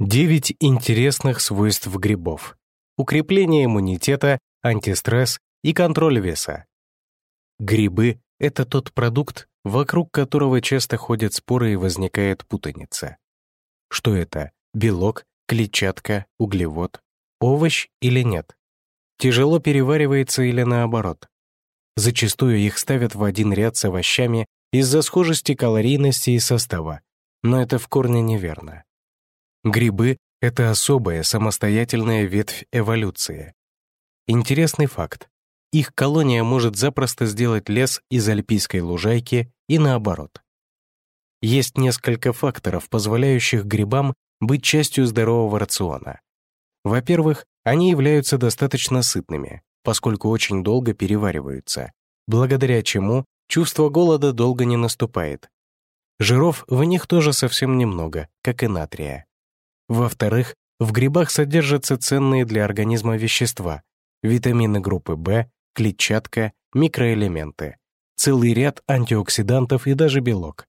Девять интересных свойств грибов. Укрепление иммунитета, антистресс и контроль веса. Грибы — это тот продукт, вокруг которого часто ходят споры и возникает путаница. Что это? Белок, клетчатка, углевод, овощ или нет? Тяжело переваривается или наоборот? Зачастую их ставят в один ряд с овощами из-за схожести калорийности и состава, но это в корне неверно. Грибы — это особая самостоятельная ветвь эволюции. Интересный факт. Их колония может запросто сделать лес из альпийской лужайки и наоборот. Есть несколько факторов, позволяющих грибам быть частью здорового рациона. Во-первых, они являются достаточно сытными, поскольку очень долго перевариваются, благодаря чему чувство голода долго не наступает. Жиров в них тоже совсем немного, как и натрия. Во-вторых, в грибах содержатся ценные для организма вещества, витамины группы В, клетчатка, микроэлементы, целый ряд антиоксидантов и даже белок.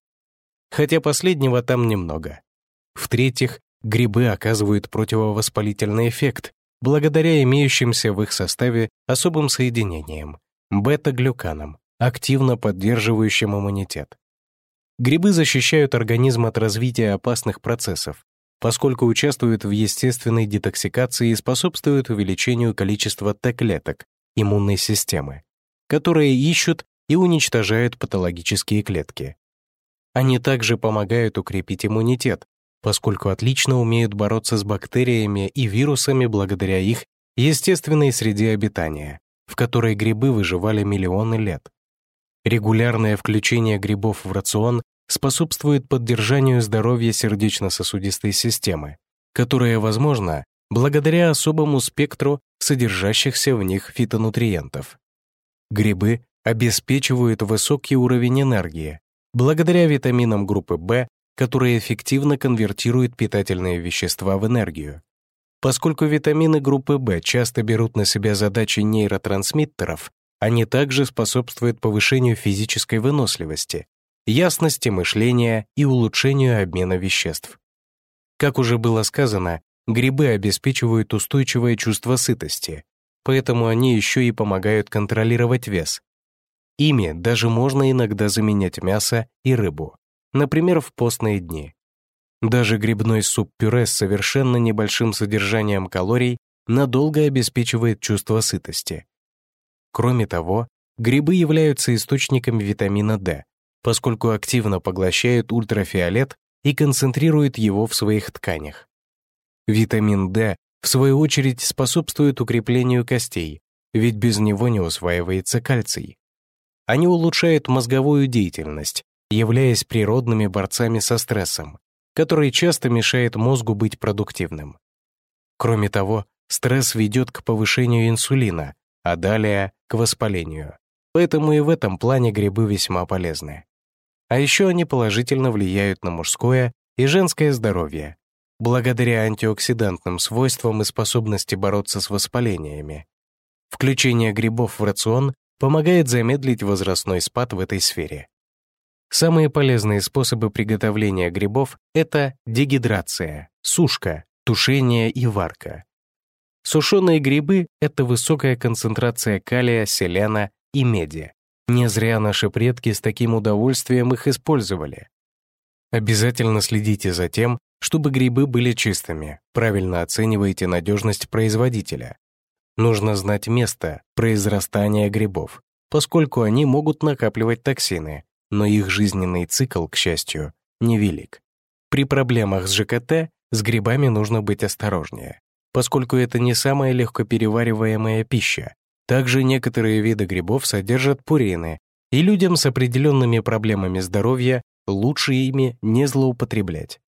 Хотя последнего там немного. В-третьих, грибы оказывают противовоспалительный эффект благодаря имеющимся в их составе особым соединениям — бета-глюканам, активно поддерживающим иммунитет. Грибы защищают организм от развития опасных процессов, поскольку участвуют в естественной детоксикации и способствуют увеличению количества Т-клеток иммунной системы, которые ищут и уничтожают патологические клетки. Они также помогают укрепить иммунитет, поскольку отлично умеют бороться с бактериями и вирусами благодаря их естественной среде обитания, в которой грибы выживали миллионы лет. Регулярное включение грибов в рацион способствует поддержанию здоровья сердечно-сосудистой системы, которая возможно благодаря особому спектру содержащихся в них фитонутриентов. Грибы обеспечивают высокий уровень энергии благодаря витаминам группы В, которые эффективно конвертируют питательные вещества в энергию. Поскольку витамины группы В часто берут на себя задачи нейротрансмиттеров, они также способствуют повышению физической выносливости, ясности мышления и улучшению обмена веществ. Как уже было сказано, грибы обеспечивают устойчивое чувство сытости, поэтому они еще и помогают контролировать вес. Ими даже можно иногда заменять мясо и рыбу, например, в постные дни. Даже грибной суп-пюре с совершенно небольшим содержанием калорий надолго обеспечивает чувство сытости. Кроме того, грибы являются источниками витамина D, поскольку активно поглощают ультрафиолет и концентрируют его в своих тканях. Витамин D, в свою очередь, способствует укреплению костей, ведь без него не усваивается кальций. Они улучшают мозговую деятельность, являясь природными борцами со стрессом, который часто мешает мозгу быть продуктивным. Кроме того, стресс ведет к повышению инсулина, а далее — к воспалению. Поэтому и в этом плане грибы весьма полезны. А еще они положительно влияют на мужское и женское здоровье, благодаря антиоксидантным свойствам и способности бороться с воспалениями. Включение грибов в рацион помогает замедлить возрастной спад в этой сфере. Самые полезные способы приготовления грибов — это дегидрация, сушка, тушение и варка. Сушеные грибы — это высокая концентрация калия, селена и меди. Не зря наши предки с таким удовольствием их использовали. Обязательно следите за тем, чтобы грибы были чистыми, правильно оценивайте надежность производителя. Нужно знать место произрастания грибов, поскольку они могут накапливать токсины, но их жизненный цикл, к счастью, невелик. При проблемах с ЖКТ с грибами нужно быть осторожнее, поскольку это не самая легкоперевариваемая пища, также некоторые виды грибов содержат пурины, и людям с определенными проблемами здоровья лучше ими не злоупотреблять.